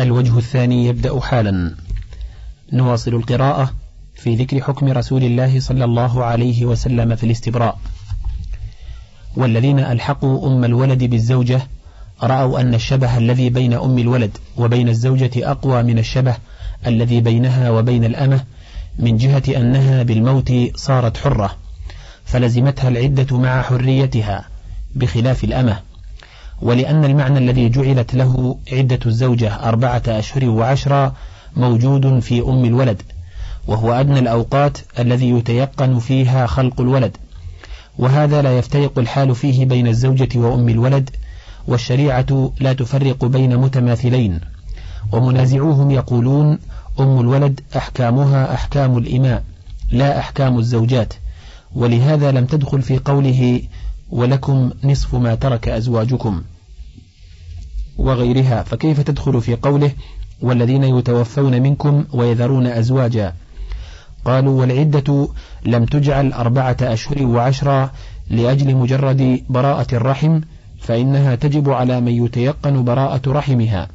الوجه الثاني يبدأ حالا. نواصل القراءة في ذكر حكم رسول الله صلى الله عليه وسلم في الاستبراء. والذين ألحقوا أم الولد بالزوجة رأوا أن الشبه الذي بين أم الولد وبين الزوجة أقوى من الشبه الذي بينها وبين الأمة من جهة أنها بالموت صارت حرة فلزمتها العدة مع حريتها بخلاف الأمة. ولأن المعنى الذي جعلت له عدة الزوجة أربعة أشهر وعشرة موجود في أم الولد وهو أدنى الأوقات الذي يتيقن فيها خلق الولد. وهذا لا يفترق الحال فيه بين الزوجة وأم الولد والشريعة لا تفرق بين متماثلين. ومنازعوهم يقولون أم الولد أحكامها أحكام الإماء لا أحكام الزوجات. ولهذا لم تدخل في قوله ولكم نصف ما ترك أزواجكم وغيرها فكيف تدخل في قوله والذين يتوفون منكم ويذرون أزواجا؟ قالوا والعدة لم تجعل أربعة أشهر وعشرة لأجل مجرد براءة الرحم فإنها تجب على من يتيقن براءة رحمها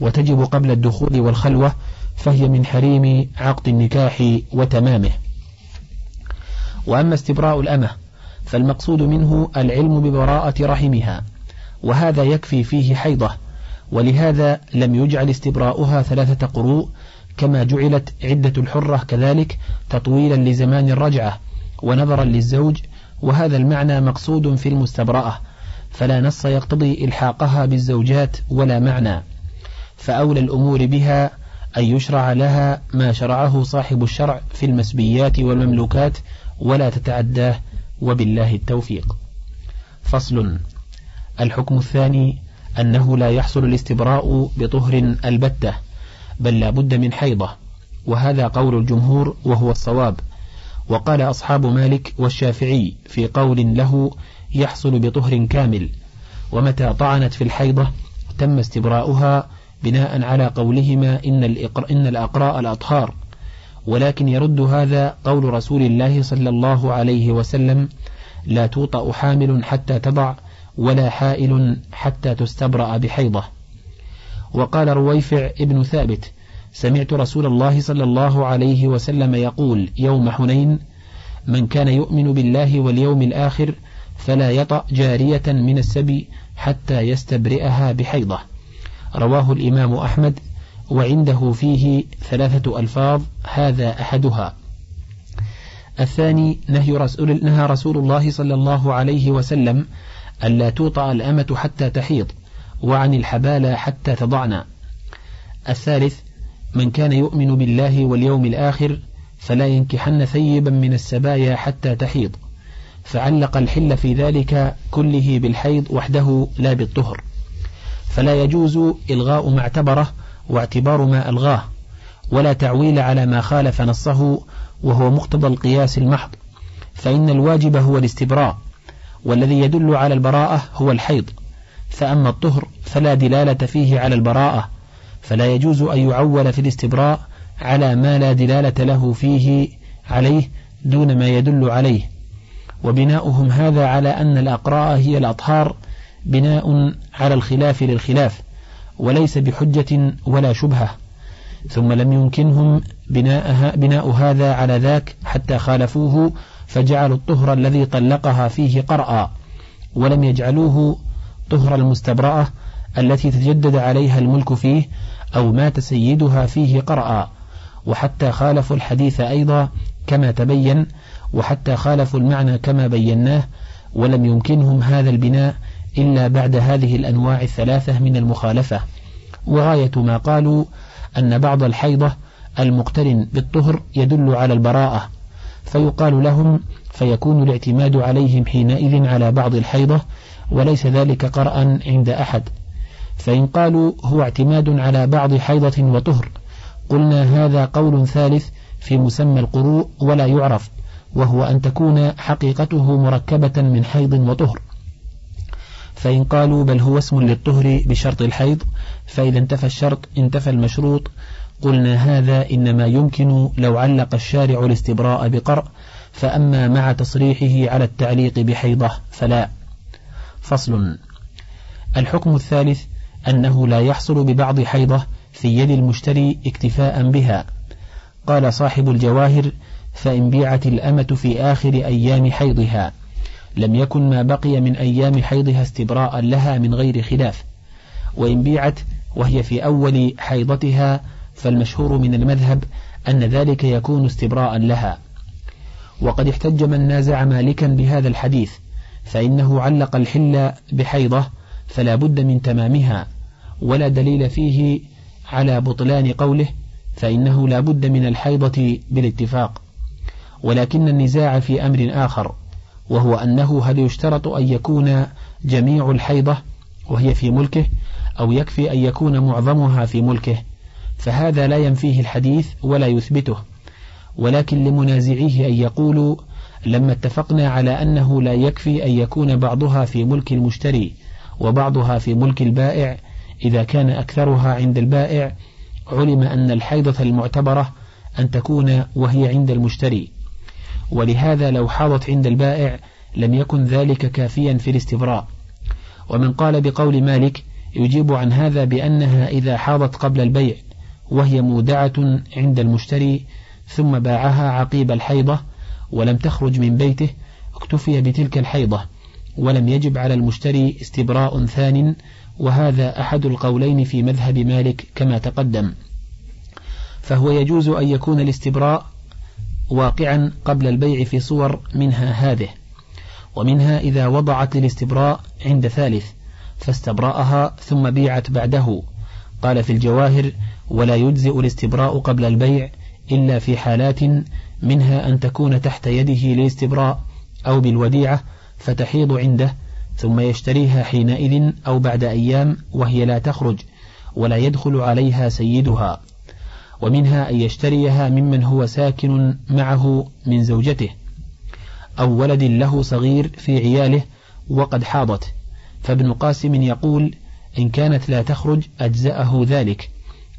وتجب قبل الدخول والخلوة فهي من حريم عقد النكاح وتمامه. وأما استبراء الأمة فالمقصود منه العلم ببراءة رحمها وهذا يكفي فيه حيضة ولهذا لم يجعل استبراؤها ثلاثة قروء كما جعلت عدة الحرة كذلك تطويلا لزمان الرجعة ونظرا للزوج وهذا المعنى مقصود في المستبرأة فلا نص يقتضي إلحاقها بالزوجات ولا معنى. فأولى الأمور بها أن يشرع لها ما شرعه صاحب الشرع في المسبيات والمملوكات ولا تتعداه وبالله التوفيق. فصل. الحكم الثاني أنه لا يحصل الاستبراء بطهر البتة بل لا بد من حيضة وهذا قول الجمهور وهو الصواب. وقال أصحاب مالك والشافعي في قول له يحصل بطهر كامل ومتى طعنت في الحيضة تم استبراؤها بناء على قولهما إن, الإقر إن الأقراء الأطهار. ولكن يرد هذا قول رسول الله صلى الله عليه وسلم لا توطأ حامل حتى تضع ولا حائل حتى تستبرأ بحيضة. وقال رويفع ابن ثابت سمعت رسول الله صلى الله عليه وسلم يقول يوم حنين من كان يؤمن بالله واليوم الآخر فلا يطأ جارية من السبي حتى يستبرئها بحيضة. رواه الإمام أحمد وعنده فيه ثلاثة ألفاظ هذا أحدها. الثاني نهي رسول, نهى رسول الله صلى الله عليه وسلم ألا توطأ الأمة حتى تحيض وعن الحبالة حتى تضعن الثالث من كان يؤمن بالله واليوم الآخر فلا ينكحن ثيبا من السبايا حتى تحيض. فعلق الحل في ذلك كله بالحيض وحده لا بالطهر. فلا يجوز إلغاء ما اعتبره واعتبار ما ألغاه ولا تعويل على ما خالف نصه وهو مقتضى القياس المحض فإن الواجب هو الاستبراء والذي يدل على البراءة هو الحيض فأما الطهر فلا دلالة فيه على البراءة فلا يجوز أن يعول في الاستبراء على ما لا دلالة له فيه عليه دون ما يدل عليه. وبناؤهم هذا على أن الأقراء هي الأطهار بناء على الخلاف للخلاف. وليس بحجة ولا شبهة. ثم لم يمكنهم بناءها بناء هذا على ذاك حتى خالفوه فجعلوا الطهر الذي طلقها فيه قرأ ولم يجعلوه طهر المستبرأة التي تجدد عليها الملك فيه أو مات سيدها فيه قرأ. وحتى خالفوا الحديث أيضا كما تبين وحتى خالفوا المعنى كما بيناه ولم يمكنهم هذا البناء إلا بعد هذه الأنواع الثلاثة من المخالفة. وغاية ما قالوا أن بعض الحيضة المقترن بالطهر يدل على البراءة فيقال لهم فيكون الاعتماد عليهم حينئذ على بعض الحيضة وليس ذلك قرأ عند أحد. فإن قالوا هو اعتماد على بعض حيضة وطهر قلنا هذا قول ثالث في مسمى القروء ولا يعرف وهو أن تكون حقيقته مركبة من حيض وطهر. فإن قالوا بل هو اسم للطهر بشرط الحيض فإذا انتفى الشرط انتفى المشروط. قلنا هذا إنما يمكن لو علق الشارع الاستبراء بقرء فأما مع تصريحه على التعليق بحيضة فلا. فصل. الحكم الثالث أنه لا يحصل ببعض حيضة في يد المشتري اكتفاء بها. قال صاحب الجواهر فإن بيعت الأمة في آخر أيام حيضها. لم يكن ما بقي من أيام حيضها استبراء لها من غير خلاف وإن بيعت وهي في أول حيضتها فالمشهور من المذهب أن ذلك يكون استبراء لها. وقد احتج من نازع مالكا بهذا الحديث فإنه علق الحل بحيضة فلا بد من تمامها ولا دليل فيه على بطلان قوله فإنه لا بد من الحيضة بالاتفاق. ولكن النزاع في أمر آخر وهو أنه هل يشترط أن يكون جميع الحيضة وهي في ملكه أو يكفي أن يكون معظمها في ملكه؟ فهذا لا ينفيه الحديث ولا يثبته. ولكن لمنازعيه أن يقولوا لما اتفقنا على أنه لا يكفي أن يكون بعضها في ملك المشتري وبعضها في ملك البائع إذا كان أكثرها عند البائع علم أن الحيضة المعتبرة أن تكون وهي عند المشتري. ولهذا لو حاضت عند البائع لم يكن ذلك كافيا في الاستبراء. ومن قال بقول مالك يجيب عن هذا بأنها إذا حاضت قبل البيع وهي مودعة عند المشتري ثم باعها عقيب الحيضة ولم تخرج من بيته اكتفي بتلك الحيضة ولم يجب على المشتري استبراء ثان وهذا أحد القولين في مذهب مالك كما تقدم. فهو يجوز أن يكون الاستبراء واقعا قبل البيع في صور منها هذه ومنها إذا وضعت للاستبراء عند ثالث فاستبرأها ثم بيعت بعده. قال في الجواهر ولا يجزئ الاستبراء قبل البيع إلا في حالات منها أن تكون تحت يده للاستبراء أو بالوديعة فتحيض عنده ثم يشتريها حينئذ أو بعد أيام وهي لا تخرج ولا يدخل عليها سيدها. ومنها أن يشتريها ممن هو ساكن معه من زوجته أو ولد له صغير في عياله وقد حاضت. فابن قاسم يقول إن كانت لا تخرج أجزأه ذلك.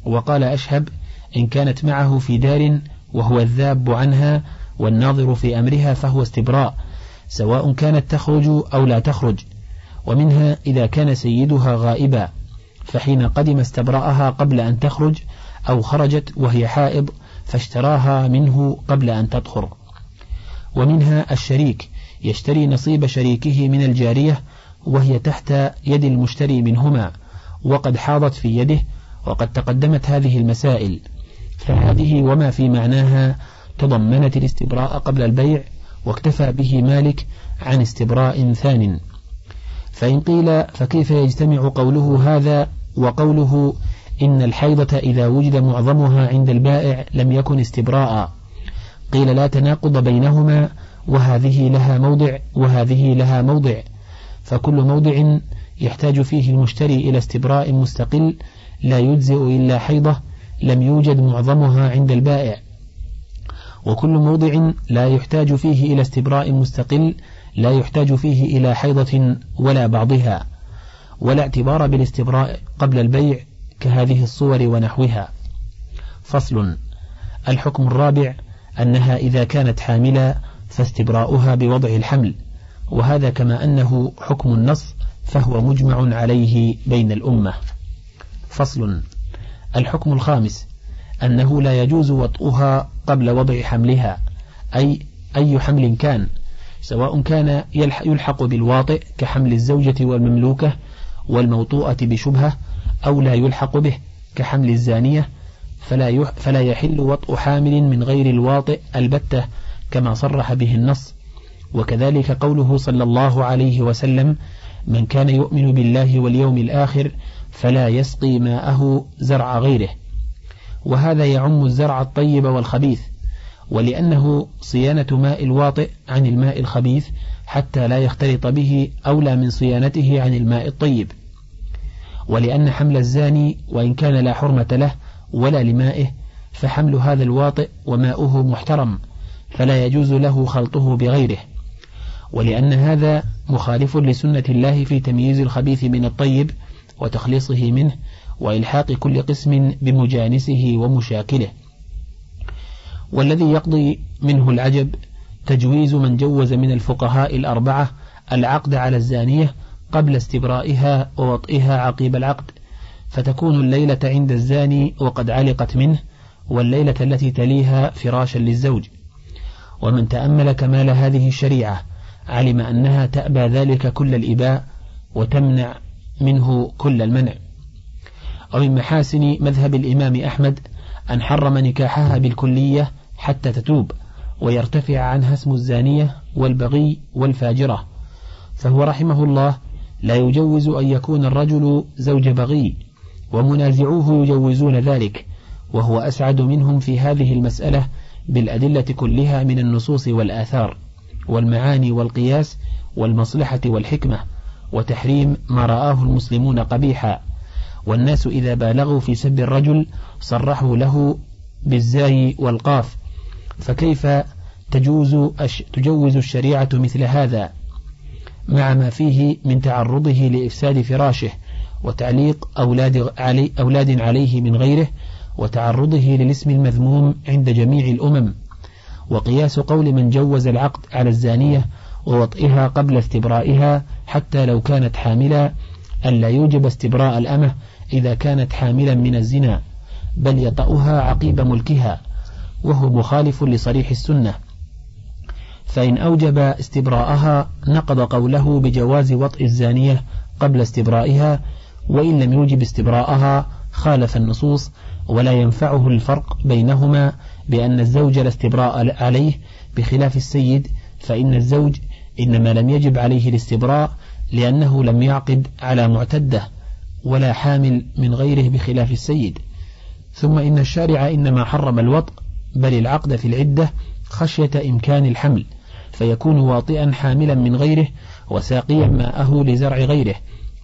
وقال أشهب إن كانت معه في دار وهو الذاب عنها والناظر في أمرها فهو استبراء سواء كانت تخرج أو لا تخرج. ومنها إذا كان سيدها غائبا فحين قدم استبرأها قبل أن تخرج أو خرجت وهي حائض فاشتراها منه قبل أن تطهر. ومنها الشريك يشتري نصيب شريكه من الجارية وهي تحت يد المشتري منهما وقد حاضت في يده وقد تقدمت هذه المسائل. فهذه وما في معناها تضمنت الاستبراء قبل البيع واكتفى به مالك عن استبراء ثان. فإن قيل فكيف يجتمع قوله هذا وقوله إن الحيضة إذا وجد معظمها عند البائع لم يكن استبراء. قيل لا تناقض بينهما وهذه لها موضع وهذه لها موضع. فكل موضع يحتاج فيه المشتري إلى استبراء مستقل لا يجزئ إلا حيضة لم يوجد معظمها عند البائع. وكل موضع لا يحتاج فيه إلى استبراء مستقل لا يحتاج فيه إلى حيضة ولا بعضها. ولا اعتبار بالاستبراء قبل البيع كهذه الصور ونحوها. فصل. الحكم الرابع أنها إذا كانت حاملا فاستبراؤها بوضع الحمل. وهذا كما أنه حكم النص فهو مجمع عليه بين الأمة. فصل. الحكم الخامس أنه لا يجوز وطئها قبل وضع حملها أي أي حمل كان سواء كان يلحق بالواطئ كحمل الزوجة والمملوكة والموطوءة بشبهة أو لا يلحق به كحمل الزانية فلا فلا يحل وطء حامل من غير الواطئ البتة كما صرح به النص. وكذلك قوله صلى الله عليه وسلم من كان يؤمن بالله واليوم الآخر فلا يسقي ماءه زرع غيره وهذا يعم الزرع الطيب والخبيث ولأنه صيانة ماء الواطئ عن الماء الخبيث حتى لا يختلط به أولى من صيانته عن الماء الطيب. ولأن حمل الزاني وإن كان لا حرمة له ولا لمائه فحمل هذا الواطئ وماؤه محترم فلا يجوز له خلطه بغيره. ولأن هذا مخالف لسنة الله في تمييز الخبيث من الطيب وتخليصه منه وإلحاق كل قسم بمجانسه ومشاكله. والذي يقضي منه العجب تجويز من جوز من الفقهاء الأربعة العقد على الزانية قبل استبرائها ووطئها عقيب العقد فتكون الليلة عند الزاني وقد علقت منه والليلة التي تليها فراشا للزوج. ومن تأمل كمال هذه الشريعة علم أنها تأبى ذلك كل الإباء وتمنع منه كل المنع. ومن محاسن مذهب الإمام أحمد أن حرم نكاحها بالكلية حتى تتوب ويرتفع عنها اسم الزانية والبغي والفاجرة. فهو رحمه الله لا يجوز أن يكون الرجل زوج بغي ومنازعوه يجوزون ذلك وهو أسعد منهم في هذه المسألة بالأدلة كلها من النصوص والآثار والمعاني والقياس والمصلحة والحكمة وتحريم ما رآه المسلمون قبيحا. والناس إذا بالغوا في سب الرجل صرحوا له بالزاي والقاف فكيف تجوز تجوز الشريعة مثل هذا؟ مع ما فيه من تعرضه لإفساد فراشه وتعليق أولاد, علي أولاد عليه من غيره وتعرضه للاسم المذموم عند جميع الأمم. وقياس قول من جوز العقد على الزانية ووطئها قبل استبرائها حتى لو كانت حاملا ألا يوجب استبراء الأمة إذا كانت حاملا من الزنا بل يطأها عقيب ملكها وهو مخالف لصريح السنة. فإن أوجب استبراءها نقض قوله بجواز وطئ الزانية قبل استبرائها وإن لم يوجب استبراءها خالف النصوص ولا ينفعه الفرق بينهما بأن الزوج لا استبراء عليه بخلاف السيد فإن الزوج إنما لم يجب عليه الاستبراء لأنه لم يعقد على معتدة ولا حامل من غيره بخلاف السيد. ثم إن الشارع إنما حرم الوطء بل العقد في العدة خشية إمكان الحمل. فيكون واطئا حاملا من غيره وساقيا ماءه لزرع غيره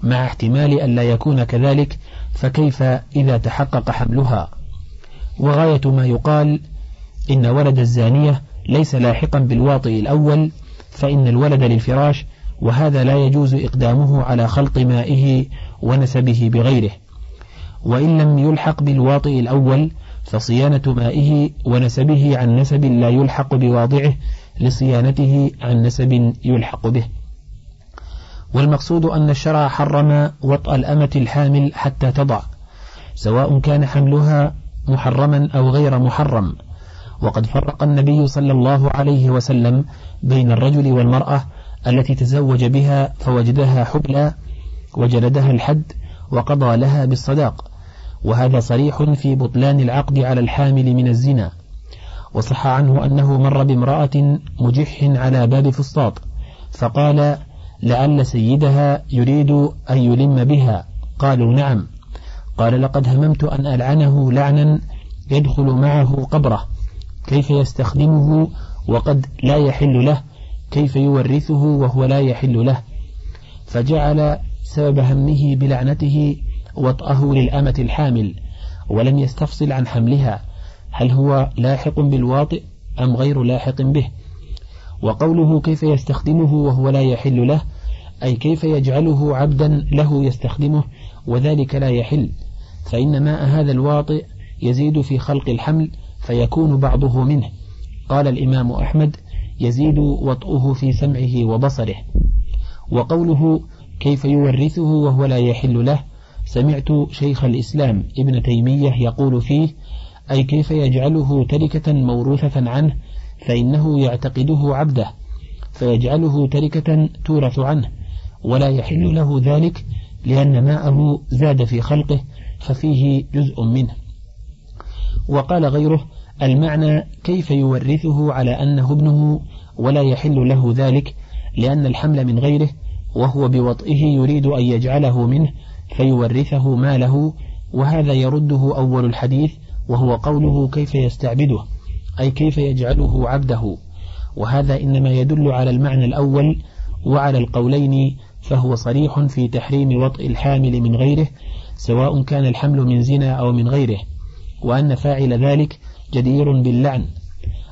مع احتمال أن لا يكون كذلك فكيف إذا تحقق حملها؟ وغاية ما يقال إن ولد الزانية ليس لاحقا بالواطئ الأول فإن الولد للفراش وهذا لا يجوز إقدامه على خلط مائه ونسبه بغيره. وإن لم يلحق بالواطئ الأول فصيانة مائه ونسبه عن نسب لا يلحق بواضعه لصيانته عن نسب يلحق به. والمقصود أن الشرع حرم وطأ الأمة الحامل حتى تضع سواء كان حملها محرما أو غير محرم. وقد فرق النبي صلى الله عليه وسلم بين الرجل والمرأة التي تزوج بها فوجدها حبلا وجلدها الحد وقضى لها بالصداق. وهذا صريح في بطلان العقد على الحامل من الزنا. وصح عنه أنه مر بامرأة مجح على باب فسطاط فقال لعل سيدها يريد أن يلم بها. قالوا نعم. قال لقد هممت أن ألعنه لعنا يدخل معه قبره كيف يستخدمه وقد لا يحل له كيف يورثه وهو لا يحل له؟ فجعل سبب همه بلعنته وطأه للأمة الحامل ولم يستفصل عن حملها هل هو لاحق بالواطئ أم غير لاحق به؟ وقوله كيف يستخدمه وهو لا يحل له أي كيف يجعله عبدا له يستخدمه وذلك لا يحل. فإن ماء هذا الواطئ يزيد في خلق الحمل فيكون بعضه منه. قال الإمام أحمد يزيد وطئه في سمعه وبصره. وقوله كيف يورثه وهو لا يحل له سمعت شيخ الإسلام ابن تيمية يقول فيه أي كيف يجعله تركة موروثة عنه فإنه يعتقده عبده فيجعله تركة تورث عنه ولا يحل له ذلك لأن ماءه زاد في خلقه ففيه جزء منه. وقال غيره المعنى كيف يورثه على أنه ابنه ولا يحل له ذلك لأن الحمل من غيره وهو بوطئه يريد أن يجعله منه فيورثه ماله وهذا يرده أول الحديث وهو قوله كيف يستعبده أي كيف يجعله عبده. وهذا إنما يدل على المعنى الأول وعلى القولين فهو صريح في تحريم وطئ الحامل من غيره سواء كان الحمل من زنا أو من غيره. وأن فاعل ذلك جدير باللعن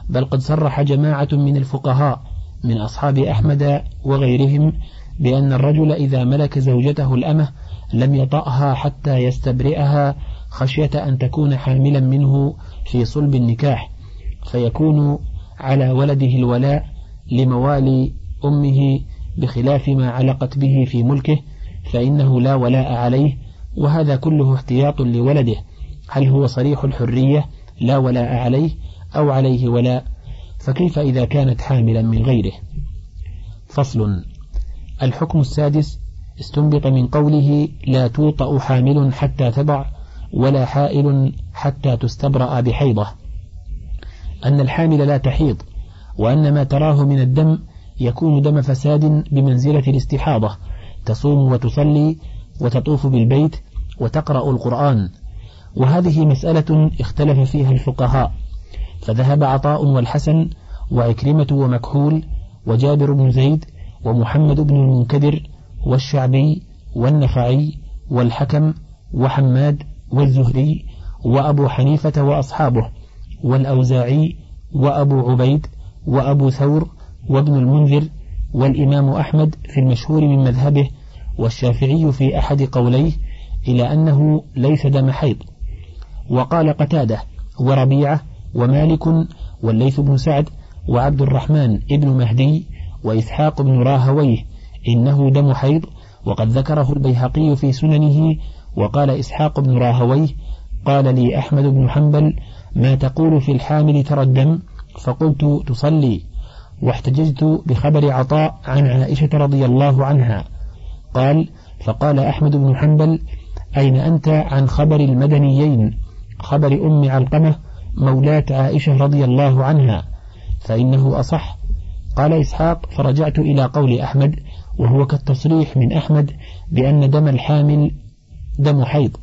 بل قد صرح جماعة من الفقهاء من أصحاب أحمد وغيرهم بأن الرجل إذا ملك زوجته الأمة لم يطأها حتى يستبرئها خشية أن تكون حاملا منه في صلب النكاح فيكون على ولده الولاء لموالي أمه بخلاف ما علقت به في ملكه فإنه لا ولاء عليه وهذا كله احتياط لولده. هل هو صريح الحرية لا ولاء عليه أو عليه ولاء؟ فكيف إذا كانت حاملا من غيره؟ فصل. الحكم السادس استنبط من قوله لا توطأ حامل حتى تضع ولا حائل حتى تستبرأ بحيضة. أن الحامل لا تحيض وأن ما تراه من الدم يكون دم فساد بمنزلة الاستحاضة. تصوم وتصلي وتطوف بالبيت وتقرأ القرآن. وهذه مسألة اختلف فيها الفقهاء. فذهب عطاء والحسن وعكرمة ومكحول وجابر بن زيد ومحمد بن المنكدر والشعبي والنفعي والحكم وحماد والزهري وأبو حنيفة وأصحابه والأوزاعي وأبو عبيد وأبو ثور وابن المنذر والإمام أحمد في المشهور من مذهبه والشافعي في أحد قوليه إلى أنه ليس دم حيض. وقال قتادة وربيعة ومالك والليث بن سعد وعبد الرحمن ابن مهدي وإسحاق بن راهويه إنه دم حيض وقد ذكره البيهقي في سننه وقال إسحاق بن راهويه قال لي أحمد بن حنبل ما تقول في الحامل ترى الدم فقلت تصلي. واحتججت بخبر عطاء عن عائشة رضي الله عنها. قال فقال أحمد بن حنبل أين أنت عن خبر المدنيين؟ خبر أم علقمة مولاة عائشة رضي الله عنها. فإنه أصح. قال إسحاق فرجعت إلى قول أحمد وهو كالتصريح من أحمد بأن دم الحامل دم حيض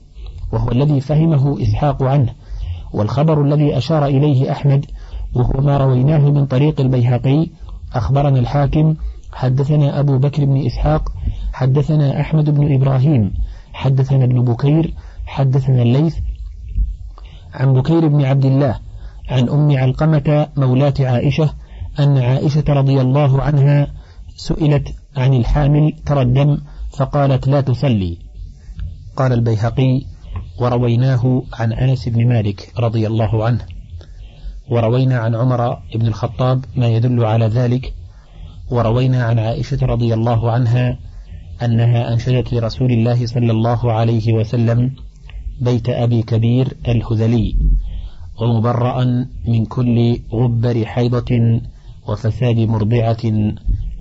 وهو الذي فهمه إسحاق عنه والخبر الذي أشار إليه أحمد وهو ما رويناه من طريق البيهقي أخبرنا الحاكم حدثنا أبو بكر بن إسحاق حدثنا أحمد بن إبراهيم حدثنا ابن بكير حدثنا الليث عن بكير بن عبد الله عن أم علقمة مولاة عائشة أن عائشة رضي الله عنها سئلت عن الحامل ترى الدم فقالت لا تصلي قال البيهقي ورويناه عن أنس بن مالك رضي الله عنه. وروينا عن عمر بن الخطاب ما يدل على ذلك. وروينا عن عائشة رضي الله عنها أنها أنشدت لرسول الله صلى الله عليه وسلم بيت أبي كبير الهذلي ومبرأ من كل غبر حيضة وفساد مرضعة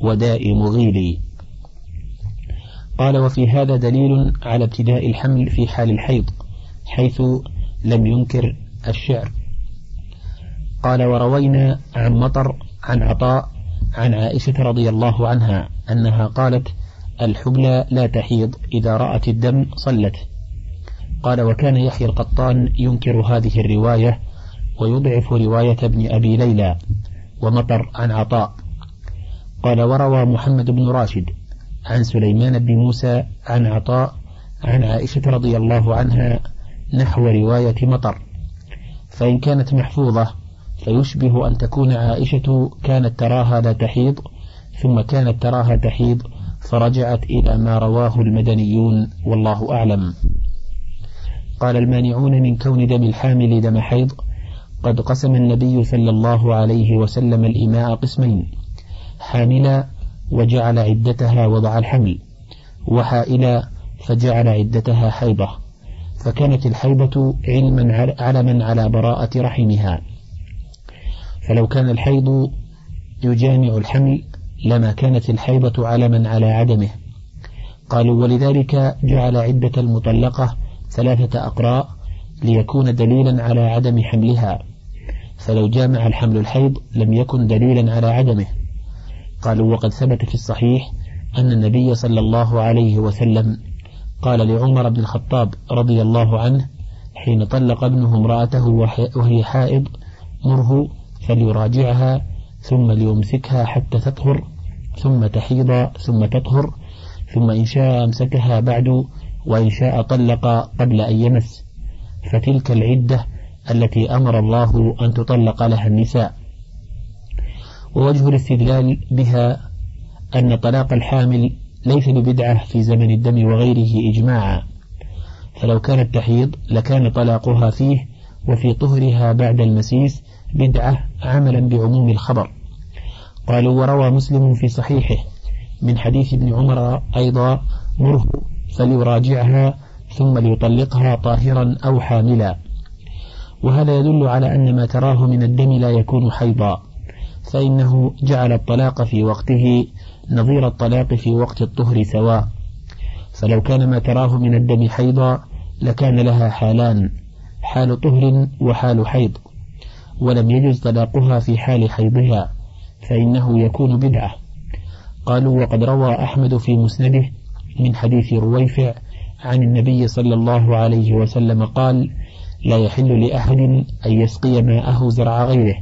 وداء مغيل. قال وفي هذا دليل على ابتداء الحمل في حال الحيض حيث لم ينكر الشعر. قال وروينا عن مطر عن عطاء عن عائشة رضي الله عنها أنها قالت الحبلى لا تحيض إذا رأت الدم صلت. قال وكان يحيى القطان ينكر هذه الرواية ويضعف رواية ابن أبي ليلى ومطر عن عطاء. قال وروى محمد بن راشد عن سليمان بن موسى عن عطاء عن عائشة رضي الله عنها نحو رواية مطر. فإن كانت محفوظة فيشبه أن تكون عائشة كانت تراها لا تحيض ثم كانت تراها تحيض فرجعت إلى ما رواه المدنيون والله أعلم. قال المانعون من كون دم الحامل دم حيض. قد قسم النبي صلى الله عليه وسلم الإماء قسمين حاملا وجعل عدتها وضع الحمل وحائلا فجعل عدتها حيضة فكانت الحيضة علما علما على براءة رحمها. فلو كان الحيض يجامع الحمل لما كانت الحيضة علما على عدمه. قالوا ولذلك جعل عدة المطلقة ثلاثة أقراء ليكون دليلا على عدم حملها. فلو جامع الحمل الحيض لم يكن دليلا على عدمه. قالوا وقد ثبت في الصحيح أن النبي صلى الله عليه وسلم قال لعمر بن الخطاب رضي الله عنه حين طلق ابنه امرأته وهي حائض مره فليراجعها ثم ليمسكها حتى تطهر ثم تحيض ثم تطهر ثم إن شاء أمسكها بعد وإن شاء طلق قبل أن يمس. فتلك العدة التي أمر الله أن تطلق لها النساء. ووجه الاستدلال بها أن طلاق الحامل ليس ببدعة في زمن الدم وغيره إجماعا. فلو كانت تحيض لكان طلاقها فيه وفي طهرها بعد المسيس بدعة عملا بعموم الخبر. قالوا وروى مسلم في صحيحه من حديث ابن عمر أيضا مره فليراجعها ثم ليطلقها طاهرا أو حاملا. وهذا يدل على أن ما تراه من الدم لا يكون حيضا. فإنه جعل الطلاق في وقته نظير الطلاق في وقت الطهر سواء. فلو كان ما تراه من الدم حيضا لكان لها حالان حال طهر وحال حيض. ولم يجز طلاقها في حال حيضها فإنه يكون بدعة. قالوا وقد روى أحمد في مسنده من حديث رويفع عن النبي صلى الله عليه وسلم قال لا يحل لأحد أن يسقي ماءه زرع غيره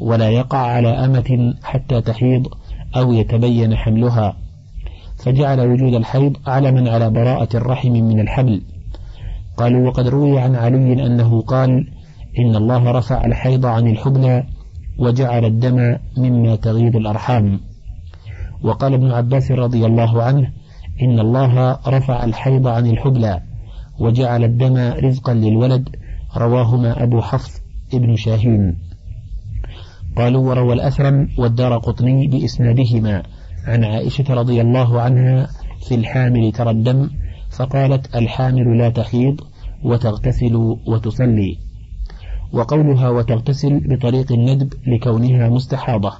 ولا يقع على أمة حتى تحيض أو يتبين حملها. فجعل وجود الحيض علما على براءة الرحم من الحمل قالوا وقد روي عن علي أنه قال إن الله رفع الحيض عن الحبلى وجعل الدم مما تغيض الأرحام. وقال ابن عباس رضي الله عنه إن الله رفع الحيض عن الحبلى وجعل الدم رزقا للولد رواهما أبو حفص ابن شاهين. قالوا وروى الأثرم والدار قطني بإسنادهما عن عائشة رضي الله عنها في الحامل ترى الدم فقالت الحامل لا تحيض وتغتسل وتصلي. وقولها وتغتسل بطريق الندب لكونها مستحاضة.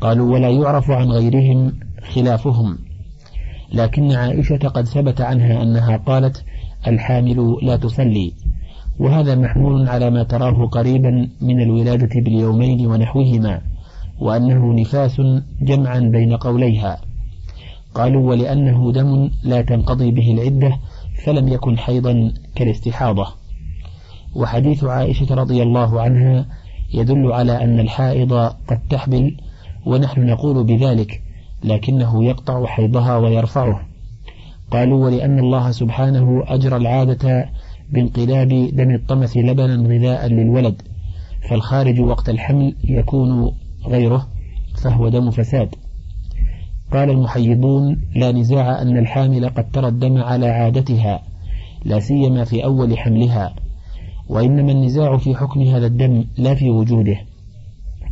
قالوا ولا يعرف عن غيرهم خلافهم. لكن عائشة قد ثبت عنها أنها قالت الحامل لا تصلي. وهذا محمول على ما تراه قريبا من الولادة باليومين ونحوهما وأنه نفاس جمعا بين قوليها. قالوا ولأنه دم لا تنقضي به العدة فلم يكن حيضا كالاستحاضة. وحديث عائشة رضي الله عنها يدل على أن الحائض قد تحبل ونحن نقول بذلك لكنه يقطع حيضها ويرفعه. قالوا ولأن الله سبحانه أجرى العادة بانقلاب دم الطمث لبنا غذاء للولد فالخارج وقت الحمل يكون غيره فهو دم فساد. قال المحيضون لا نزاع أن الحامل قد ترى الدم على عادتها لا سيما في أول حملها وإنما النزاع في حكم هذا الدم لا في وجوده.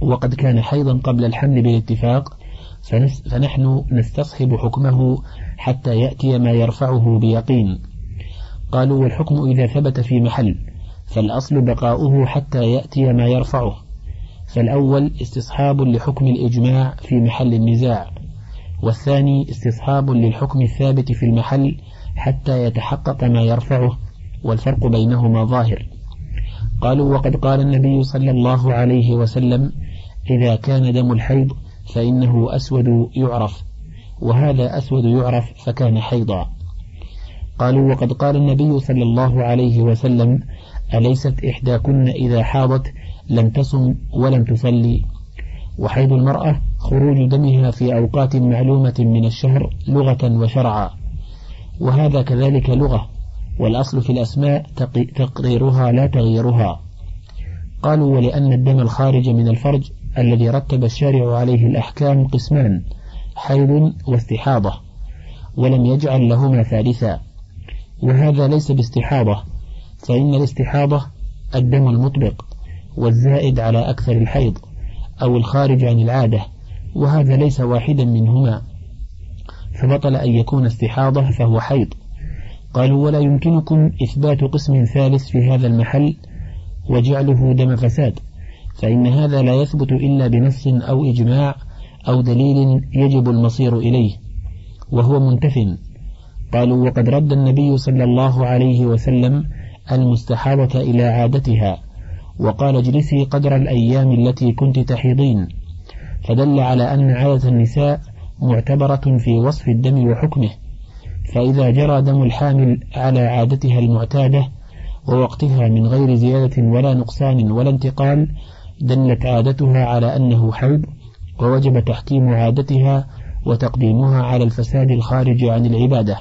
وقد كان حيضا قبل الحمل بالاتفاق فنحن نستصحب حكمه حتى يأتي ما يرفعه بيقين. قالوا والحكم إذا ثبت في محل فالأصل بقاؤه حتى يأتي ما يرفعه. فالأول استصحاب لحكم الإجماع في محل النزاع والثاني استصحاب للحكم الثابت في المحل حتى يتحقق ما يرفعه والفرق بينهما ظاهر. قالوا وقد قال النبي صلى الله عليه وسلم إذا كان دم الحيض فإنه أسود يعرف وهذا أسود يعرف فكان حيضا. قالوا وقد قال النبي صلى الله عليه وسلم أليست إحداكن إذا حاضت لم تصم ولم تصلي؟ وحيض المرأة خروج دمها في أوقات معلومة من الشهر لغة وشرعا. وهذا كذلك لغة والأصل في الأسماء تقريرها لا تغييرها. قالوا ولأن الدم الخارج من الفرج الذي رتب الشارع عليه الأحكام قسمان حيض واستحاضة ولم يجعل لهما ثالثا. وهذا ليس باستحاضة فإن الاستحاضة الدم المطبق والزائد على أكثر الحيض أو الخارج عن العادة وهذا ليس واحدا منهما. فبطل أن يكون استحاضة فهو حيض. قالوا ولا يمكنكم إثبات قسم ثالث في هذا المحل وجعله دم فساد فإن هذا لا يثبت إلا بنص أو إجماع أو دليل يجب المصير إليه وهو منتف قالوا وقد رد النبي صلى الله عليه وسلم المستحاضة إلى عادتها وقال اجلسي قدر الأيام التي كنت تحيضين. فدل على أن عادة النساء معتبرة في وصف الدم وحكمه فإذا جرى دم الحامل على عادتها المعتادة ووقتها من غير زيادة ولا نقصان ولا انتقال دلت عادتها على أنه حيض ووجب تحكيم عادتها وتقديمها على الفساد الخارج عن العبادة.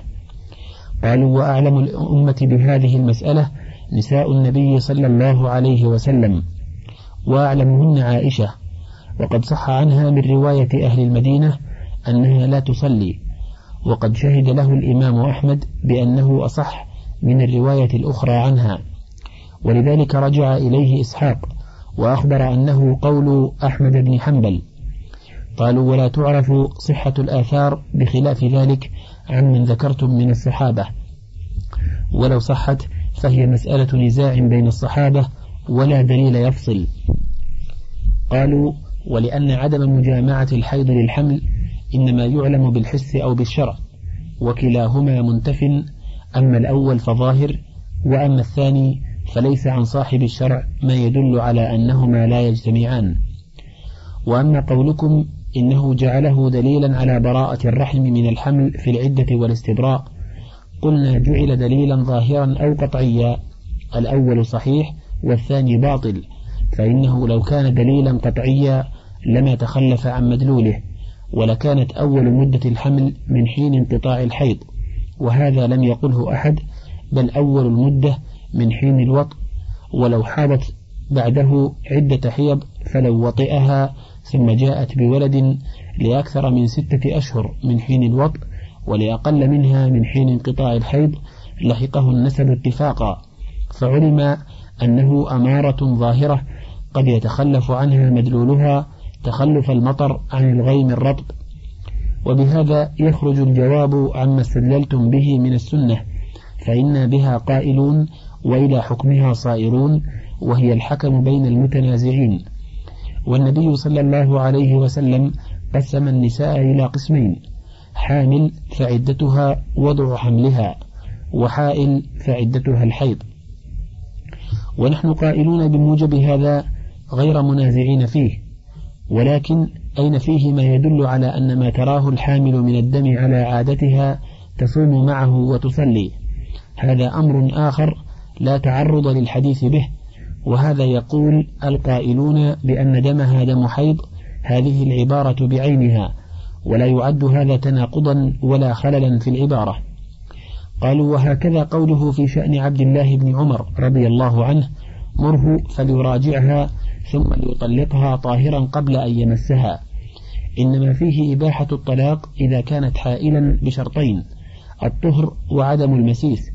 قالوا وأعلم الأمة بهذه المسألة نساء النبي صلى الله عليه وسلم. وأعلمهن عائشة. وقد صح عنها من رواية أهل المدينة أنها لا تصلي. وقد شهد له الإمام أحمد بأنه أصح من الرواية الأخرى عنها. ولذلك رجع إليه إسحاق وأخبر أنه قول أحمد بن حنبل. قالوا ولا تعرف صحة الآثار بخلاف ذلك عمن ذكرتم من الصحابة. ولو صحت فهي مسألة نزاع بين الصحابة ولا دليل يفصل. قالوا ولأن عدم مجامعة الحيض للحمل إنما يعلم بالحس أو بالشرع وكلاهما منتف أما الأول فظاهر وأما الثاني فليس عن صاحب الشرع ما يدل على أنهما لا يجتمعان. وأما قولكم إنه جعله دليلا على براءة الرحم من الحمل في العدة والاستبراء. قلنا جعل دليلا ظاهرا أو قطعيا الأول صحيح والثاني باطل. فإنه لو كان دليلا قطعيا لما تخلف عن مدلوله ولكانت أول مدة الحمل من حين انقطاع الحيض. وهذا لم يقله أحد بل أول المدة من حين الوطء. ولو حاضت بعده عدة حيض فلو وطئها ثم جاءت بولد لأكثر من ستة أشهر من حين الوطء ولأقل منها من حين انقطاع الحيض لحقه النسب اتفاقا فعلم أنه أمارة ظاهرة قد يتخلف عنها مدلولها تخلف المطر عن الغيم الرطب. وبهذا يخرج الجواب عما استدللتم به من السنة فإنا بها قائلون وإلى حكمها صائرون وهي الحكم بين المتنازعين. والنبي صلى الله عليه وسلم قسم النساء إلى قسمين حامل فعدتها وضع حملها وحائل فعدتها الحيض. ونحن قائلون بموجب هذا غير منازعين فيه ولكن أين فيه ما يدل على أن ما تراه الحامل من الدم على عادتها تصوم معه وتصلي؟ هذا أمر آخر لا تعرض للحديث به. وهذا يقول القائلون بأن دمها دم حيض هذه العبارة بعينها ولا يعد هذا تناقضا ولا خللا في العبارة. قالوا وهكذا قوله في شأن عبد الله بن عمر رضي الله عنه مره فليراجعها ثم ليطلقها طاهرا قبل أن يمسها. إنما فيه إباحة الطلاق إذا كانت حائلا بشرطين الطهر وعدم المسيس.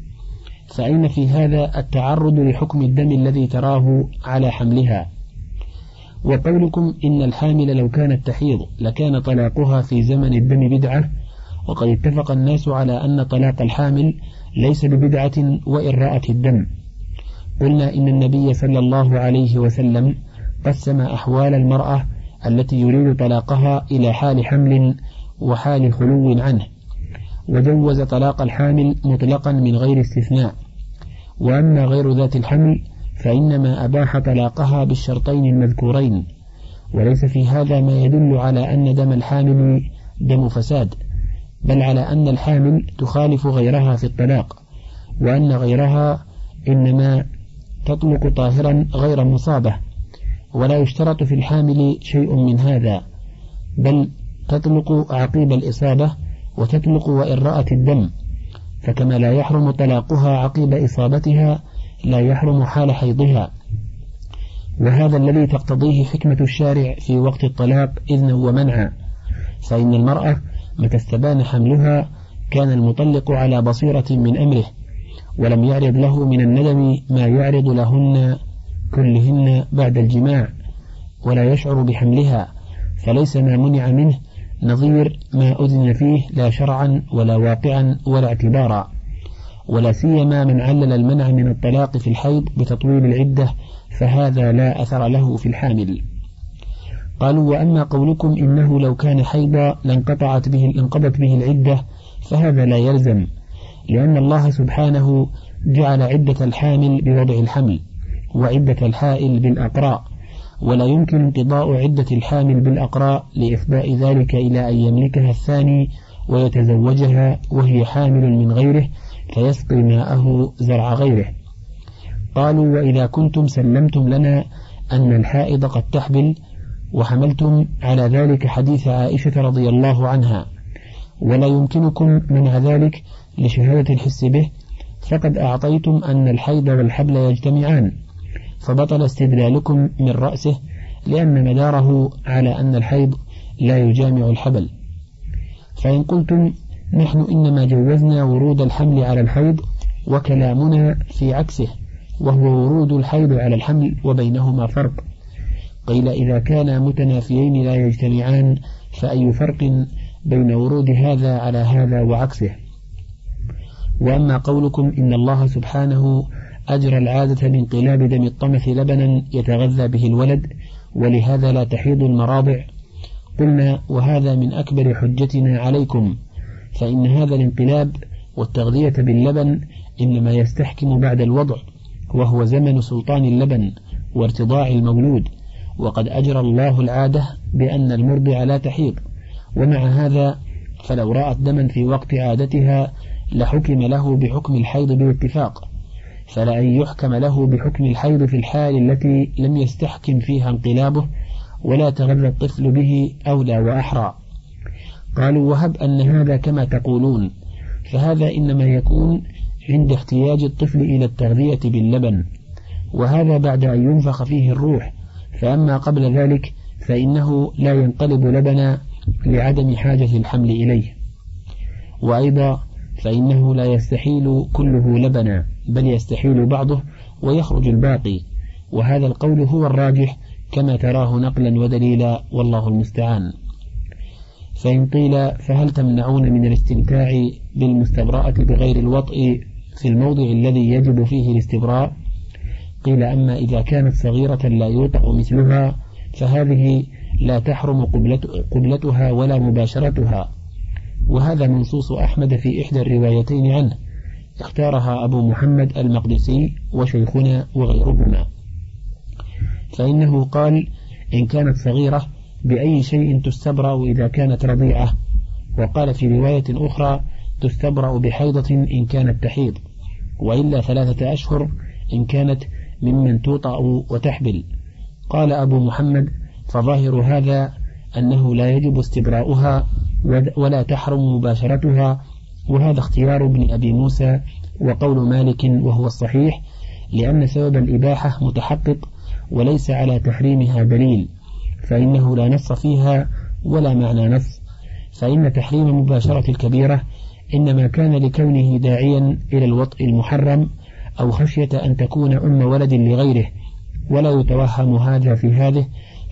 فأين في هذا التعرض لحكم الدم الذي تراه على حملها؟ وقولكم إن الحامل لو كانت تحيض لكان طلاقها في زمن الدم بدعة وقد اتفق الناس على أن طلاق الحامل ليس ببدعة وإن رأت الدم. قلنا إن النبي صلى الله عليه وسلم قسم أحوال المرأة التي يريد طلاقها إلى حال حمل وحال خلو عنه. وجوز طلاق الحامل مطلقا من غير استثناء. وأما غير ذات الحمل فإنما أباح طلاقها بالشرطين المذكورين. وليس في هذا ما يدل على أن دم الحامل دم فساد بل على أن الحامل تخالف غيرها في الطلاق وأن غيرها إنما تطلق طاهرا غير مصابة. ولا يشترط في الحامل شيء من هذا بل تطلق عقيب الإصابة وتطلق وإن رأت الدم. فكما لا يحرم طلاقها عقيب إصابتها لا يحرم حال حيضها. وهذا الذي تقتضيه حكمة الشارع في وقت الطلاق إذنا ومنعا فإن المرأة متى استبان حملها كان المطلق على بصيرة من أمره ولم يعرض له من الندم ما يعرض لهن كلهن بعد الجماع ولا يشعر بحملها فليس ما منع منه نظير ما أذن فيه لا شرعا ولا واقعا ولا اعتبارا ولا سيما من علل المنع من الطلاق في الحيض بتطويل العدة فهذا لا أثر له في الحامل. قالوا وأما قولكم إنه لو كان حيضا لانقطعت به انقضت به العدة فهذا لا يلزم لأن الله سبحانه جعل عدة الحامل بوضع الحمل وعدة الحائل بالأقراء. ولا يمكن انقضاء عدة الحامل بالأقراء لإفضاء ذلك إلى أن يملكها الثاني ويتزوجها وهي حامل من غيره فيسقي ماءه زرع غيره. قالوا وإذا كنتم سلمتم لنا أن الحائض قد تحبل وحملتم على ذلك حديث عائشة رضي الله عنها. ولا يمكنكم منع ذلك لشهادة الحس به فقد أعطيتم أن الحيض والحبل يجتمعان. فبطل استدلالكم من رأسه لأن مداره على أن الحيض لا يجامع الحبل. فإن قلتم نحن إنما جوزنا ورود الحمل على الحيض وكلامنا في عكسه وهو ورود الحيض على الحمل وبينهما فرق. قيل إذا كانا متنافيين لا يجتمعان فأي فرق بين ورود هذا على هذا وعكسه؟ وأما قولكم إن الله سبحانه أجرى العادة بانقلاب دم الطمث لبنا يتغذى به الولد ولهذا لا تحيض المراضع. قلنا وهذا من أكبر حجتنا عليكم فإن هذا الانقلاب والتغذية باللبن إنما يستحكم بعد الوضع وهو زمن سلطان اللبن وارتضاع المولود. وقد أجرى الله العادة بأن المرضع لا تحيض. ومع هذا فلو رأت دما في وقت عادتها لحكم له بحكم الحيض بالاتفاق. فلأن يحكم له بحكم الحيض في الحال التي لم يستحكم فيها انقلابه ولا تغذى الطفل به أولى وأحرى. قالوا وهب أن هذا كما تقولون فهذا إنما يكون عند احتياج الطفل إلى التغذية باللبن وهذا بعد أن ينفخ فيه الروح فأما قبل ذلك فإنه لا ينقلب لبنا لعدم حاجة الحمل إليه. وأيضا فإنه لا يستحيل كله لبنا. بل يستحيل بعضه ويخرج الباقي. وهذا القول هو الراجح كما تراه نقلا ودليلا والله المستعان. فإن قيل فهل تمنعون من الاستمتاع بالمستبرأة بغير الوطء في الموضع الذي يجب فيه الاستبراء؟ قيل أما إذا كانت صغيرة لا يوطأ مثلها فهذه لا تحرم قبلتها ولا مباشرتها. وهذا منصوص أحمد في إحدى الروايتين عنه. اختارها أبو محمد المقدسي وشيخنا وغيرهما. فإنه قال إن كانت صغيرة بأي شيء تستبرأ إذا كانت رضيعة. وقال في رواية أخرى تستبرأ بحيضة إن كانت تحيض وإلا ثلاثة أشهر إن كانت ممن توطأ وتحبل. قال أبو محمد فظاهر هذا أنه لا يجب استبراؤها ولا تحرم مباشرتها وهذا اختيار ابن أبي موسى وقول مالك وهو الصحيح لأن سبب الإباحة متحقق وليس على تحريمها دليل فإنه لا نص فيها ولا معنى نص فإن تحريم مباشرة الكبيرة إنما كان لكونه داعيا إلى الوطء المحرم أو خشية أن تكون أم ولد لغيره ولا يتوهم هذا في هذه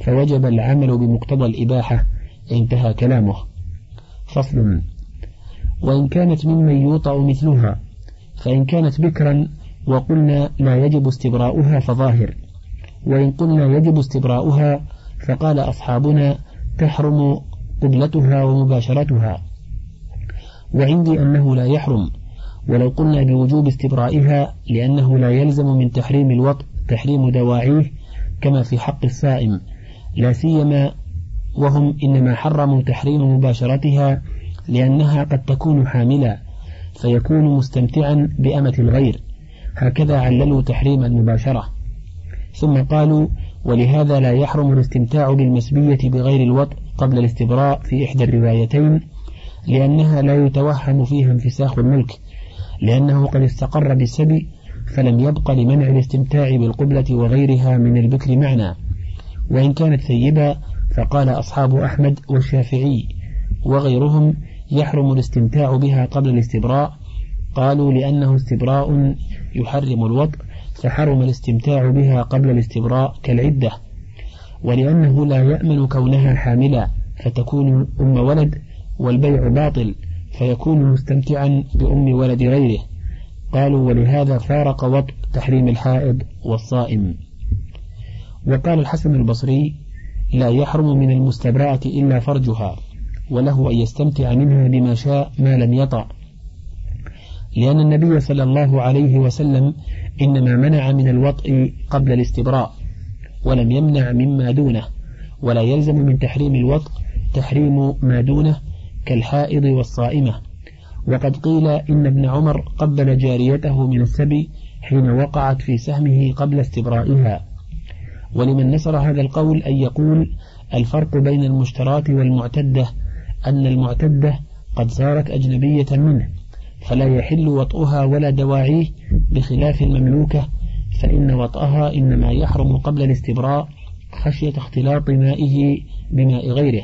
فوجب العمل بمقتضى الإباحة انتهى كلامه. فصل. وإن كانت ممن يوطأ مثلها فإن كانت بكرا وقلنا لا يجب استبراؤها فظاهر. وإن قلنا يجب استبراؤها فقال أصحابنا تحرم قبلتها ومباشرتها. وعندي أنه لا يحرم. ولو قلنا بوجوب استبرائها لأنه لا يلزم من تحريم الوط تحريم دواعيه كما في حق الصائم لا سيما وهم إنما حرموا تحريم مباشرتها لأنها قد تكون حاملا فيكون مستمتعا بأمة الغير. هكذا عللوا تحريم المباشرة. ثم قالوا ولهذا لا يحرم الاستمتاع بالمسبية بغير الوطء قبل الاستبراء في إحدى الروايتين لأنها لا يتوهم فيها انفساخ الملك. لأنه قد استقر بالسبي فلم يبق لمنع الاستمتاع بالقبلة وغيرها من البكر معنى. وإن كانت ثيبا فقال أصحاب أحمد والشافعي وغيرهم يحرم الاستمتاع بها قبل الاستبراء. قالوا لأنه استبراء يحرم الوطء فحرم الاستمتاع بها قبل الاستبراء كالعدة. ولأنه لا يأمن كونها حاملا فتكون أم ولد والبيع باطل فيكون مستمتعا بأم ولد غيره. قالوا ولهذا فارق وطء تحريم الحائض والصائم. وقال الحسن البصري لا يحرم من المستبرأة إلا فرجها. وله أن يستمتع منها بما شاء ما لم يطع. لأن النبي صلى الله عليه وسلم إنما منع من الوطء قبل الاستبراء ولم يمنع مما دونه ولا يلزم من تحريم الوطء تحريم ما دونه كالحائض والصائمة. وقد قيل إن ابن عمر قبل جاريته من السبي حين وقعت في سهمه قبل استبرائها. ولمن نصر هذا القول أن يقول الفرق بين المشترات والمعتدة أن المعتدة قد صارت أجنبية منه فلا يحل وطئها ولا دواعيه بخلاف المملوكة فإن وطئها إنما يحرم قبل الاستبراء خشية اختلاط مائه بماء غيره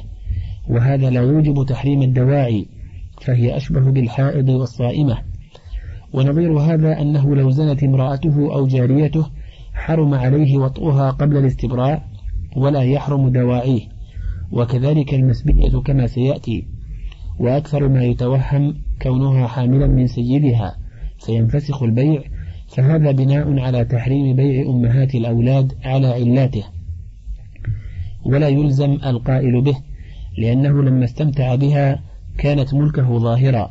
وهذا لا يوجب تحريم الدواعي فهي أشبه بالحائض والصائمة. ونظير هذا أنه لو زنت امرأته أو جاريته حرم عليه وطئها قبل الاستبراء ولا يحرم دواعيه. وكذلك المسبية كما سيأتي وأكثر ما يتوهم كونها حاملا من سيدها فينفسخ البيع فهذا بناء على تحريم بيع أمهات الأولاد على علاته. ولا يلزم القائل به لأنه لما استمتع بها كانت ملكه ظاهرا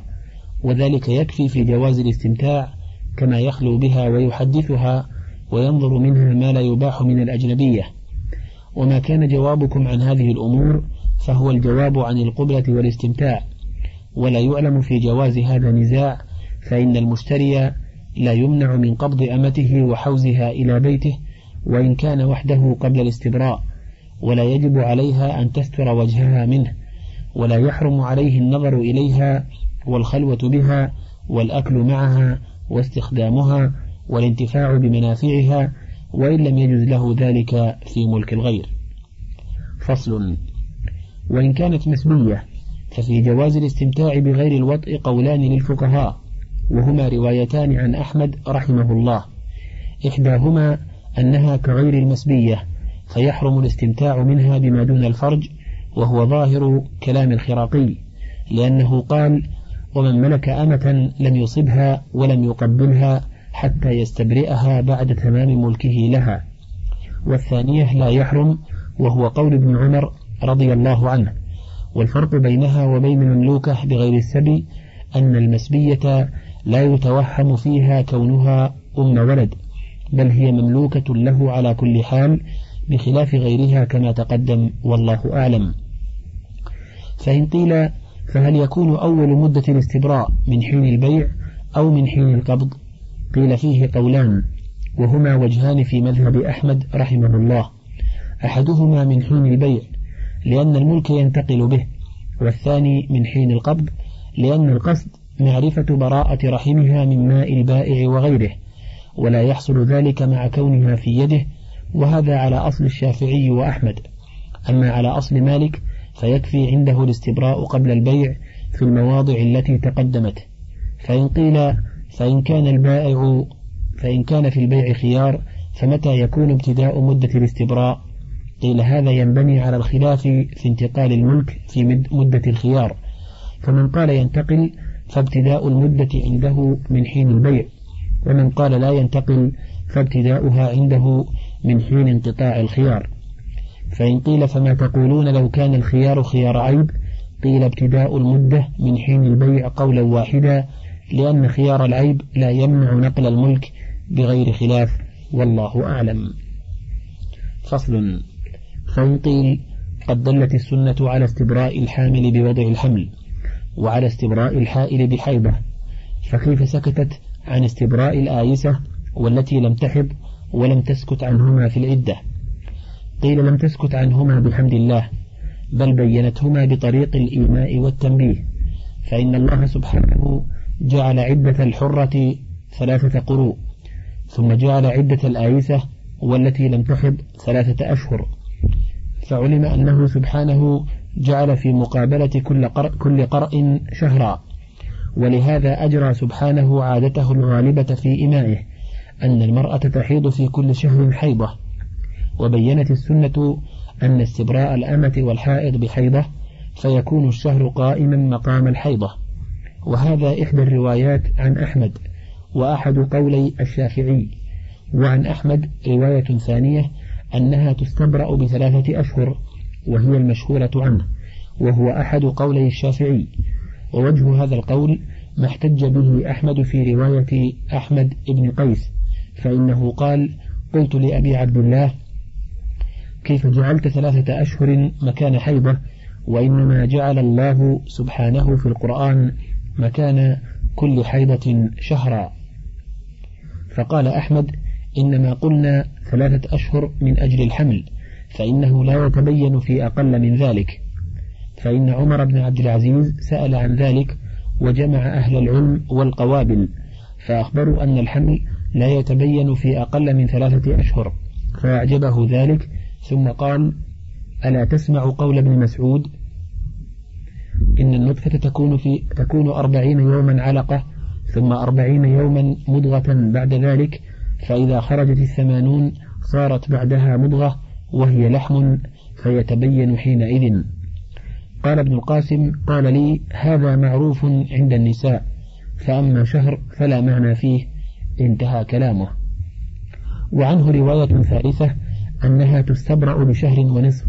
وذلك يكفي في جواز الاستمتاع كما يخلو بها ويحدثها وينظر منها ما لا يباح من الأجنبية. وما كان جوابكم عن هذه الأمور فهو الجواب عن القبلة والاستمتاع. ولا يعلم في جواز هذا نزاع فإن المشتري لا يمنع من قبض أمته وحوزها إلى بيته وإن كان وحده قبل الاستبراء. ولا يجب عليها أن تستر وجهها منه ولا يحرم عليه النظر إليها والخلوة بها والأكل معها واستخدامها والانتفاع بمنافعها وإن لم يجز له ذلك في ملك الغير. فصل. وإن كانت مسبية ففي جواز الاستمتاع بغير الوطء قولان للفقهاء وهما روايتان عن أحمد رحمه الله. إحداهما أنها كغير المسبية فيحرم الاستمتاع منها بما دون الفرج وهو ظاهر كلام الخراقي لأنه قال ومن ملك أمة لم يصبها ولم يقبلها حتى يستبرئها بعد تمام ملكه لها. والثانية لا يحرم وهو قول ابن عمر رضي الله عنه. والفرق بينها وبين المملوكة بغير السبي أن المسبية لا يتوهم فيها كونها أم ولد بل هي مملوكة له على كل حال بخلاف غيرها كما تقدم والله أعلم. فإن قيل فهل يكون أول مدة الاستبراء من حين البيع أو من حين القبض؟ قيل فيه قولان وهما وجهان في مذهب أحمد رحمه الله. أحدهما من حين البيع لأن الملك ينتقل به والثاني من حين القبض لأن القصد معرفة براءة رحمها من ماء البائع وغيره ولا يحصل ذلك مع كونها في يده وهذا على أصل الشافعي وأحمد. أما على أصل مالك فيكفي عنده الاستبراء قبل البيع في المواضع التي تقدمت. فإن قيل فإن كان البائع فإن كان في البيع خيار فمتى يكون ابتداء مدة الاستبراء؟ قيل هذا ينبني على الخلاف في انتقال الملك في مدة الخيار. فمن قال ينتقل فابتداء المدة عنده من حين البيع. ومن قال لا ينتقل فابتداؤها عنده من حين انقطاع الخيار. فإن قيل فما تقولون لو كان الخيار خيار عيب؟ قيل ابتداء المدة من حين البيع قولا واحدا لأن خيار العيب لا يمنع نقل الملك بغير خلاف والله أعلم. فصل. فإن قيل قد دلت السنة على استبراء الحامل بوضع الحمل وعلى استبراء الحائل بحيضة فكيف سكتت عن استبراء الآيسة والتي لم تحض ولم تسكت عنهما في العدة؟ قيل لم تسكت عنهما بحمد الله بل بينتهما بطريق الإيماء والتنبيه. فإن الله سبحانه جعل عدة الحرة ثلاثة قروء ثم جعل عدة الآيسة والتي لم تحض ثلاثة أشهر. فعلم أنه سبحانه جعل في مقابلة كل قرء, كل قرء شهرا. ولهذا أجرى سبحانه عادته الغالبة في إمائه أن المرأة تحيض في كل شهر حيضة. وبينت السنة أن استبراء الأمة والحائض بحيضة فيكون الشهر قائما مقام الحيضة. وهذا إحدى الروايات عن أحمد وأحد قولي الشافعي وعن أحمد رواية ثانية أنها تستبرأ بثلاثة أشهر وهي المشهورة عنه وهو أحد قولي الشافعي. ووجه هذا القول ما احتج به أحمد في رواية أحمد بن قيس فإنه قال قلت لأبي عبد الله كيف جعلت ثلاثة أشهر مكان حيضة وإنما جعل الله سبحانه في القرآن مكان كل حيضة شهرا. فقال أحمد إنما قلنا ثلاثة أشهر من أجل الحمل فإنه لا يتبين في أقل من ذلك. فإن عمر بن عبد العزيز سأل عن ذلك وجمع أهل العلم والقوابل فأخبروا أن الحمل لا يتبين في أقل من ثلاثة أشهر. فأعجبه ذلك ثم قال ألا تسمع قول ابن مسعود إن النطفة تكون في تكون أربعين يوما علقة ثم أربعين يوما مضغة بعد ذلك فإذا خرجت الثمانون صارت بعدها مضغة وهي لحم فيتبين حينئذ. قال ابن القاسم قال لي هذا معروف عند النساء فأما شهر فلا معنى فيه انتهى كلامه. وعنه رواية ثالثة أنها تستبرأ بشهر ونصف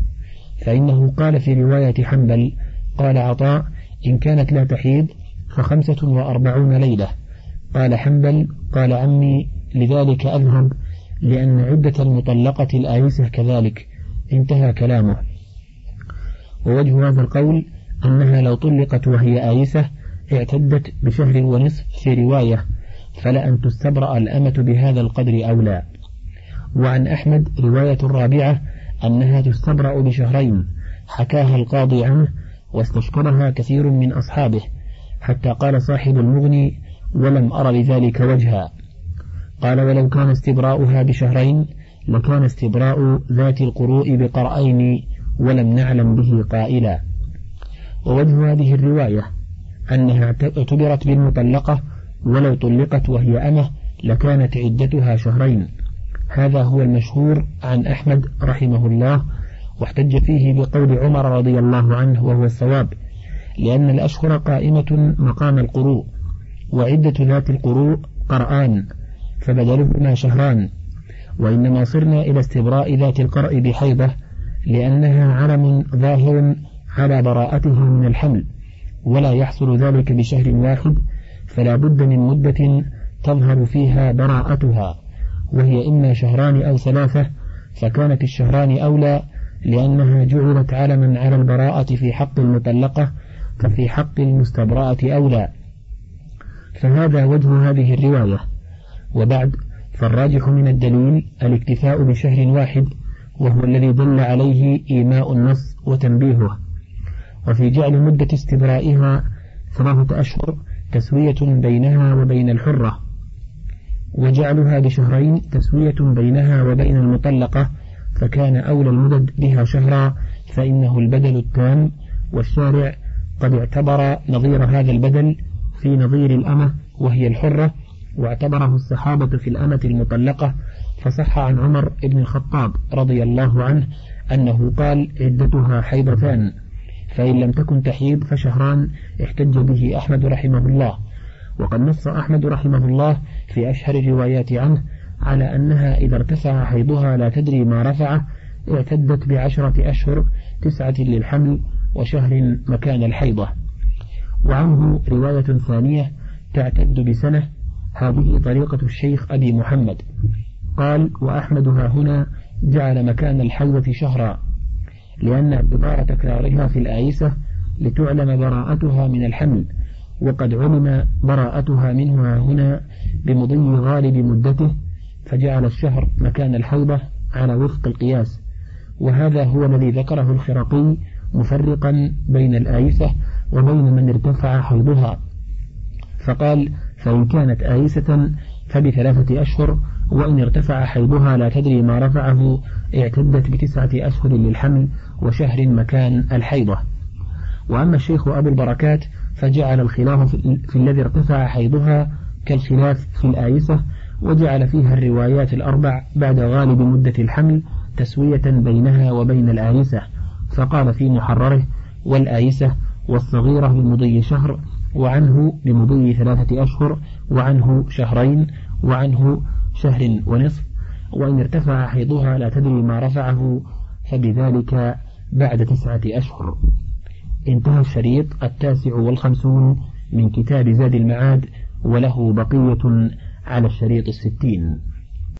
فإنه قال في رواية حنبل قال عطاء إن كانت لا تحيض فخمسة وأربعون ليلة. قال حنبل قال عمي لذلك أذهب لأن عدة المطلقة الآيسة كذلك. انتهى كلامه. ووجه هذا القول أنها لو طلقت وهي آيسة اعتدت بشهر ونصف في رواية فلا أن تستبرأ الأمة بهذا القدر أولى وعن أحمد رواية الرابعة أنها تستبرأ بشهرين حكاها القاضي عنه واستشكرها كثير من أصحابه حتى قال صاحب المغني ولم أر لذلك وجها. قال ولو كان استبراؤها بشهرين لكان استبراء ذات القروء بقرأين ولم نعلم به قائلا. ووجه هذه الرواية أنها اعتبرت بالمطلقة ولو طلقت وهي أمة لكانت عدتها شهرين. هذا هو المشهور عن أحمد رحمه الله واحتج فيه بقول عمر رضي الله عنه وهو الصواب لأن الأشهر قائمة مقام القروء وعدة ذات القروء قرآن فبدلهما شهران وإنما صرنا إلى استبراء ذات القرء بحيضة لأنها علم ظاهر على براءتها من الحمل ولا يحصل ذلك بشهر واحد فلا بد من مدة تظهر فيها براءتها وهي إما شهران أو ثلاثة فكانت الشهران أولى لأنها جعلت علما على البراءة في حق المطلقة ففي حق المستبرأة أولى. فهذا وجه هذه الرواية. وبعد فالراجح من الدليل الاكتفاء بشهر واحد وهو الذي دل عليه إيماء النص وتنبيهه. وفي جعل مدة استبرائها ثلاثة أشهر تسوية بينها وبين الحرة. وجعلها بشهرين تسوية بينها وبين المطلقة فكان أولى المدد بها شهرا فإنه البدل التام والشارع قد اعتبر نظير هذا البدل في نظير الأمة وهي الحرة واعتبره الصحابة في الأمة المطلقة فصح عن عمر بن الخطاب رضي الله عنه أنه قال عدتها حيضتان فإن لم تكن تحيض فشهران احتج به أحمد رحمه الله وقد نص أحمد رحمه الله في أشهر الروايات عنه على أنها إذا ارتفع حيضها لا تدري ما رفعه اعتدت بعشرة أشهر تسعة للحمل وشهر مكان الحيضة. وعنه رواية ثانية تعتد بسنة هذه طريقة الشيخ أبي محمد. قال وأحمدها هنا جعل مكان الحيضة شهرا لأن اعتبار تكرارها في الآيسة لتعلم براءتها من الحمل وقد علم براءتها منها هنا بمضي غالب مدته فجعل الشهر مكان الحيضة على وفق القياس. وهذا هو الذي ذكره الخرقي مفرقا بين الآيسة وبين من ارتفع حيضها فقال فإن كانت آيسة فبثلاثة أشهر وإن ارتفع حيضها لا تدري ما رفعه اعتدت بتسعة أشهر للحمل وشهر مكان الحيضة. وأما الشيخ أبو البركات فجعل الخلاف في الذي ارتفع حيضها كالخلاف في الآيسة وجعل فيها الروايات الأربع بعد غالب مدة الحمل تسوية بينها وبين الآيسة فقال في محرره والآيسة والصغيرة بمضي شهر وعنه بمضي ثلاثة أشهر وعنه شهرين وعنه شهر ونصف وإن ارتفع حيضها لا تدري ما رفعه فبذلك بعد تسعة أشهر. انتهى الشريط التاسع والخمسون من كتاب زاد المعاد وله بقية على الشريط الستين.